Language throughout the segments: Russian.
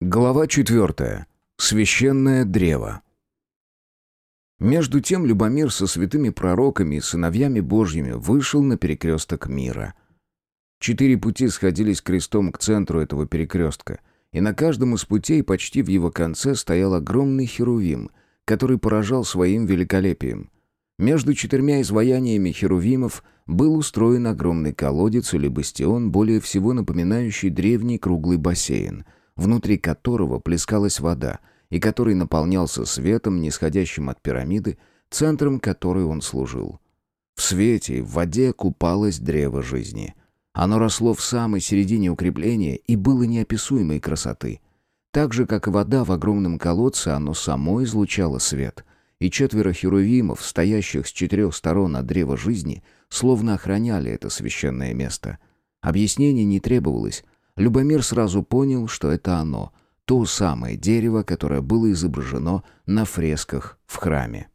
Глава четвертая. Священное древо. Между тем Любомир со святыми пророками и сыновьями Божьими вышел на перекресток мира. Четыре пути сходились крестом к центру этого перекрестка, и на каждом из путей почти в его конце стоял огромный херувим, который поражал своим великолепием. Между четырьмя изваяниями херувимов был устроен огромный колодец или бастион, более всего напоминающий древний круглый бассейн — внутри которого плескалась вода, и который наполнялся светом, нисходящим от пирамиды, центром которой он служил. В свете в воде купалось древо жизни. Оно росло в самой середине укрепления и было неописуемой красоты. Так же, как и вода в огромном колодце, оно само излучало свет, и четверо херувимов, стоящих с четырех сторон от древа жизни, словно охраняли это священное место. Объяснений не требовалось, Любомир сразу понял, что это оно, то самое дерево, которое было изображено на фресках в храме.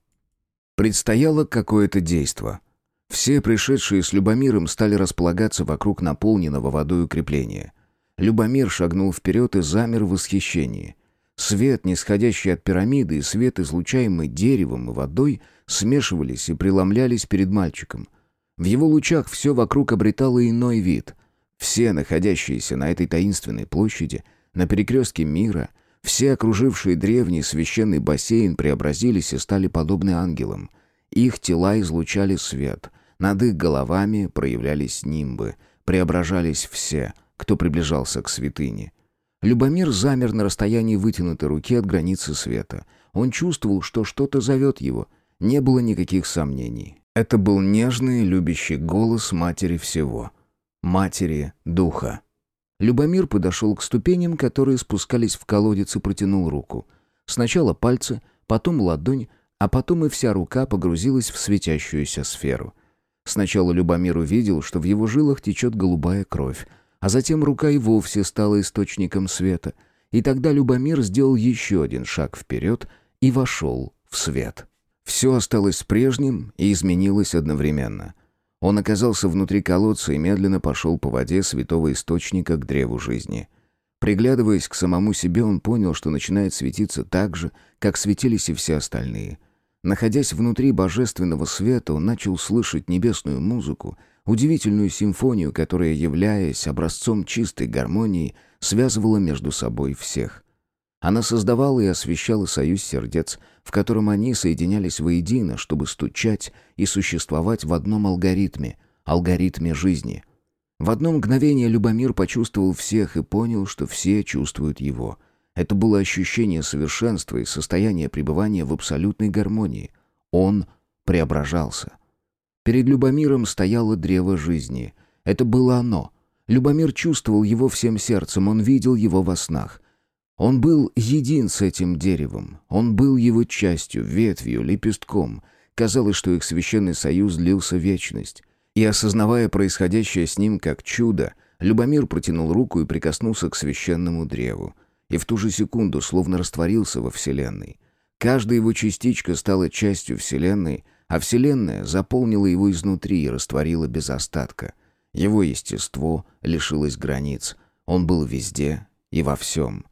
Предстояло какое-то действо. Все пришедшие с Любомиром стали располагаться вокруг наполненного водой укрепления. Любомир шагнул вперед и замер в восхищении. Свет, нисходящий от пирамиды, и свет, излучаемый деревом и водой, смешивались и преломлялись перед мальчиком. В его лучах все вокруг обретало иной вид. Все находящиеся на этой таинственной площади, на перекрестке мира, все окружившие древний священный бассейн преобразились и стали подобны ангелам. Их тела излучали свет, над их головами проявлялись нимбы, преображались все, кто приближался к святыне. Любомир замер на расстоянии вытянутой руки от границы света. Он чувствовал, что что-то зовет его. Не было никаких сомнений. Это был нежный, любящий голос матери всего — матери духа. Любомир подошел к ступеням, которые спускались в колодец и протянул руку. Сначала пальцы, потом ладонь, а потом и вся рука погрузилась в светящуюся сферу. Сначала Любомир увидел, что в его жилах течет голубая кровь, а затем рука и вовсе стала источником света, и тогда Любомир сделал еще один шаг вперед и вошел в свет. Все осталось прежним и изменилось одновременно — он оказался внутри колодца и медленно пошел по воде святого источника к древу жизни. Приглядываясь к самому себе, он понял, что начинает светиться так же, как светились и все остальные. Находясь внутри божественного света, он начал слышать небесную музыку, удивительную симфонию, которая, являясь образцом чистой гармонии, связывала между собой всех. Она создавала и освещала союз сердец, в котором они соединялись воедино, чтобы стучать и существовать в одном алгоритме, алгоритме жизни. В одно мгновение Любомир почувствовал всех и понял, что все чувствуют его. Это было ощущение совершенства и состояние пребывания в абсолютной гармонии. Он преображался. Перед Любомиром стояло древо жизни. Это было оно. Любомир чувствовал его всем сердцем, он видел его во снах. Он был един с этим деревом. Он был его частью, ветвью, лепестком. Казалось, что их священный союз длился вечность. И осознавая происходящее с ним как чудо, Любомир протянул руку и прикоснулся к священному древу. И в ту же секунду словно растворился во Вселенной. Каждая его частичка стала частью Вселенной, а Вселенная заполнила его изнутри и растворила без остатка. Его естество лишилось границ. Он был везде и во всем.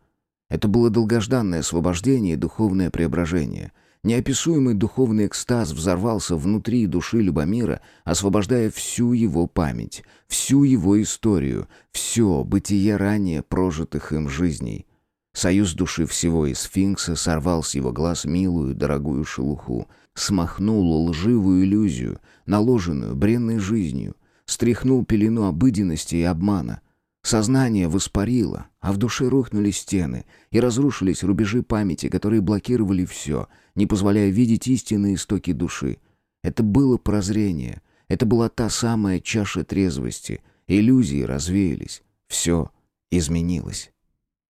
Это было долгожданное освобождение и духовное преображение. Неописуемый духовный экстаз взорвался внутри души Любомира, освобождая всю его память, всю его историю, все бытие ранее прожитых им жизней. Союз души всего и сфинкса сорвал с его глаз милую, дорогую шелуху, смахнул лживую иллюзию, наложенную бренной жизнью, стряхнул пелену обыденности и обмана — Сознание воспарило, а в душе рухнули стены и разрушились рубежи памяти, которые блокировали все, не позволяя видеть истинные истоки души. Это было прозрение, это была та самая чаша трезвости, иллюзии развеялись, все изменилось.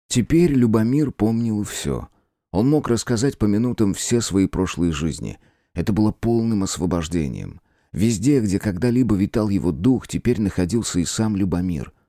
Теперь Любомир помнил все. Он мог рассказать по минутам все свои прошлые жизни. Это было полным освобождением. Везде, где когда-либо витал его дух, теперь находился и сам Любомир —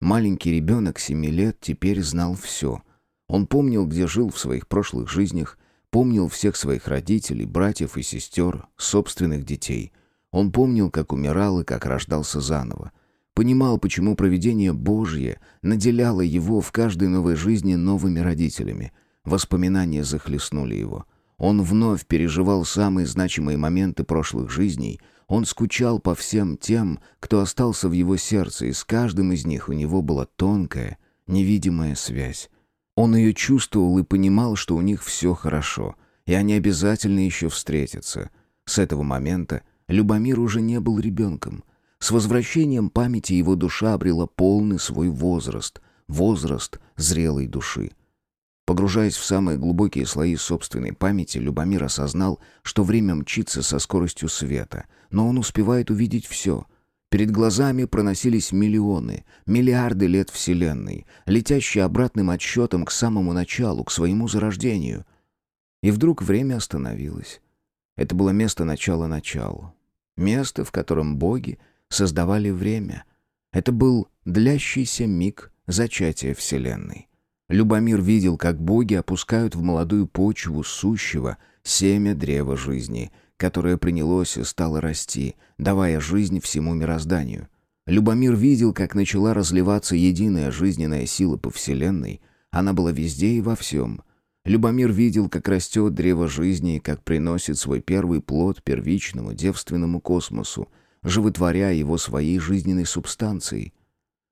Маленький ребенок семи лет теперь знал все. Он помнил, где жил в своих прошлых жизнях, помнил всех своих родителей, братьев и сестер, собственных детей. Он помнил, как умирал и как рождался заново. Понимал, почему провидение Божье наделяло его в каждой новой жизни новыми родителями. Воспоминания захлестнули его. Он вновь переживал самые значимые моменты прошлых жизней. Он скучал по всем тем, кто остался в его сердце, и с каждым из них у него была тонкая, невидимая связь. Он ее чувствовал и понимал, что у них все хорошо, и они обязательно еще встретятся. С этого момента Любомир уже не был ребенком. С возвращением памяти его душа обрела полный свой возраст, возраст зрелой души. Погружаясь в самые глубокие слои собственной памяти, Любомир осознал, что время мчится со скоростью света, но он успевает увидеть все — Перед глазами проносились миллионы, миллиарды лет Вселенной, летящие обратным отсчетом к самому началу, к своему зарождению. И вдруг время остановилось. Это было место начала начала. Место, в котором боги создавали время. Это был длящийся миг зачатия Вселенной. Любомир видел, как боги опускают в молодую почву сущего семя древа жизни — которое принялось и стало расти, давая жизнь всему мирозданию. Любомир видел, как начала разливаться единая жизненная сила по Вселенной. Она была везде и во всем. Любомир видел, как растет древо жизни и как приносит свой первый плод первичному девственному космосу, животворя его своей жизненной субстанцией.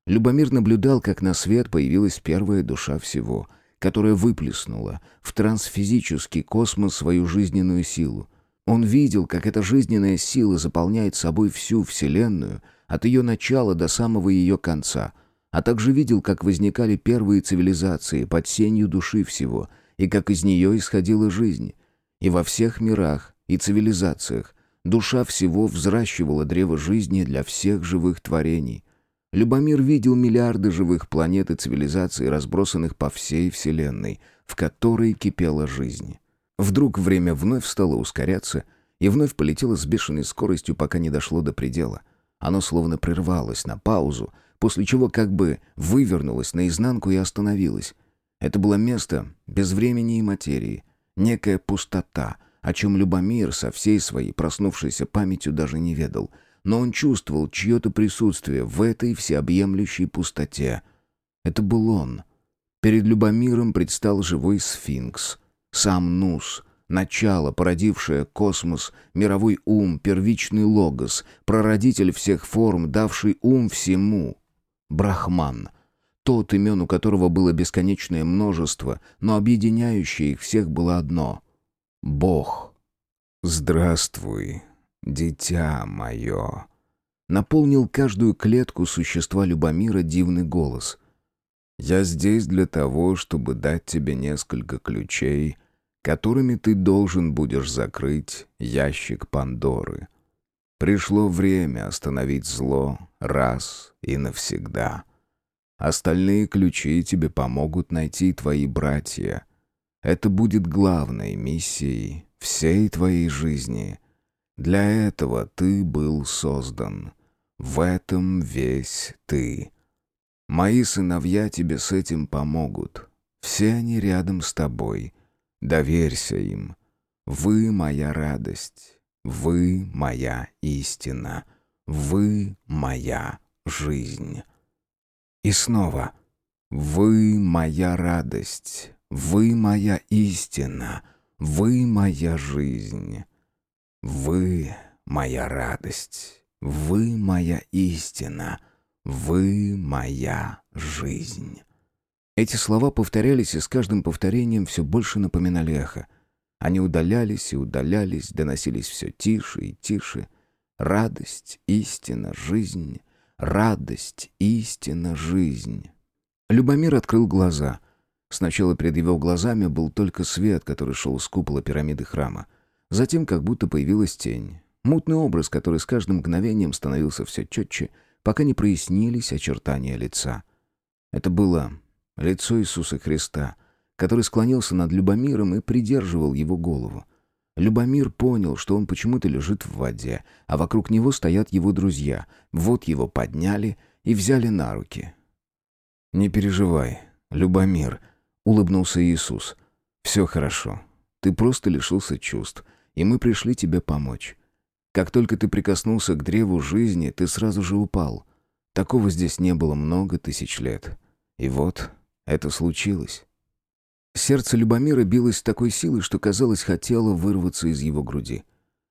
Любомир наблюдал, как на свет появилась первая душа всего, которая выплеснула в трансфизический космос свою жизненную силу, он видел, как эта жизненная сила заполняет собой всю Вселенную, от ее начала до самого ее конца, а также видел, как возникали первые цивилизации под сенью души всего, и как из нее исходила жизнь. И во всех мирах и цивилизациях душа всего взращивала древо жизни для всех живых творений. Любомир видел миллиарды живых планет и цивилизаций, разбросанных по всей Вселенной, в которой кипела жизнь. Вдруг время вновь стало ускоряться и вновь полетело с бешеной скоростью, пока не дошло до предела. Оно словно прервалось на паузу, после чего как бы вывернулось наизнанку и остановилось. Это было место без времени и материи, некая пустота, о чем Любомир со всей своей проснувшейся памятью даже не ведал, но он чувствовал чье-то присутствие в этой всеобъемлющей пустоте. Это был он. Перед Любомиром предстал живой сфинкс — сам Нус, начало, породившее космос, мировой ум, первичный логос, прародитель всех форм, давший ум всему. Брахман. Тот, имен у которого было бесконечное множество, но объединяющее их всех было одно — Бог. «Здравствуй, дитя мое!» Наполнил каждую клетку существа Любомира дивный голос. «Я здесь для того, чтобы дать тебе несколько ключей — которыми ты должен будешь закрыть ящик Пандоры. Пришло время остановить зло раз и навсегда. Остальные ключи тебе помогут найти твои братья. Это будет главной миссией всей твоей жизни. Для этого ты был создан. В этом весь ты. Мои сыновья тебе с этим помогут. Все они рядом с тобой — Доверься им. Вы моя радость. Вы моя истина. Вы моя жизнь. И снова. Вы моя радость. Вы моя истина. Вы моя жизнь. Вы моя радость. Вы моя истина. Вы моя жизнь. Эти слова повторялись и с каждым повторением все больше напоминали эхо. Они удалялись и удалялись, доносились все тише и тише. Радость, истина, жизнь. Радость, истина, жизнь. Любомир открыл глаза. Сначала перед его глазами был только свет, который шел с купола пирамиды храма. Затем как будто появилась тень. Мутный образ, который с каждым мгновением становился все четче, пока не прояснились очертания лица. Это было лицо Иисуса Христа, который склонился над Любомиром и придерживал его голову. Любомир понял, что он почему-то лежит в воде, а вокруг него стоят его друзья. Вот его подняли и взяли на руки. «Не переживай, Любомир», — улыбнулся Иисус. «Все хорошо. Ты просто лишился чувств, и мы пришли тебе помочь. Как только ты прикоснулся к древу жизни, ты сразу же упал. Такого здесь не было много тысяч лет. И вот это случилось. Сердце Любомира билось с такой силой, что, казалось, хотело вырваться из его груди.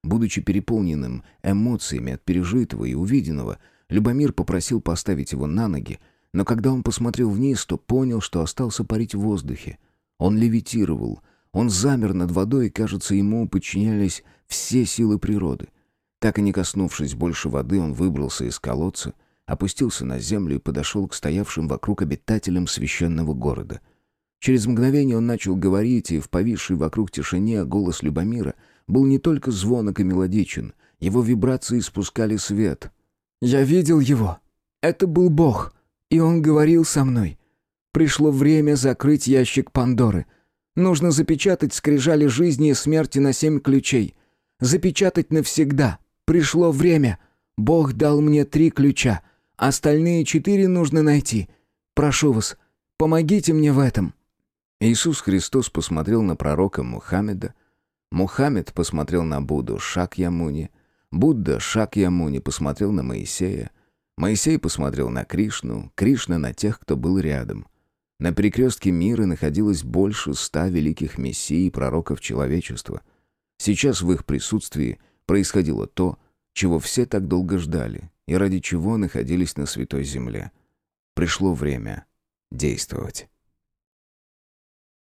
Будучи переполненным эмоциями от пережитого и увиденного, Любомир попросил поставить его на ноги, но когда он посмотрел вниз, то понял, что остался парить в воздухе. Он левитировал, он замер над водой, и, кажется, ему подчинялись все силы природы. Так и не коснувшись больше воды, он выбрался из колодца, опустился на землю и подошел к стоявшим вокруг обитателям священного города. Через мгновение он начал говорить, и в повисшей вокруг тишине голос Любомира был не только звонок и мелодичен, его вибрации испускали свет. «Я видел его. Это был Бог, и он говорил со мной. Пришло время закрыть ящик Пандоры. Нужно запечатать скрижали жизни и смерти на семь ключей. Запечатать навсегда. Пришло время. Бог дал мне три ключа. Остальные четыре нужно найти. Прошу вас, помогите мне в этом». Иисус Христос посмотрел на пророка Мухаммеда. Мухаммед посмотрел на Будду Шакьямуни. Будда Шакьямуни посмотрел на Моисея. Моисей посмотрел на Кришну, Кришна на тех, кто был рядом. На перекрестке мира находилось больше ста великих мессий и пророков человечества. Сейчас в их присутствии происходило то, чего все так долго ждали и ради чего находились на Святой Земле. Пришло время действовать.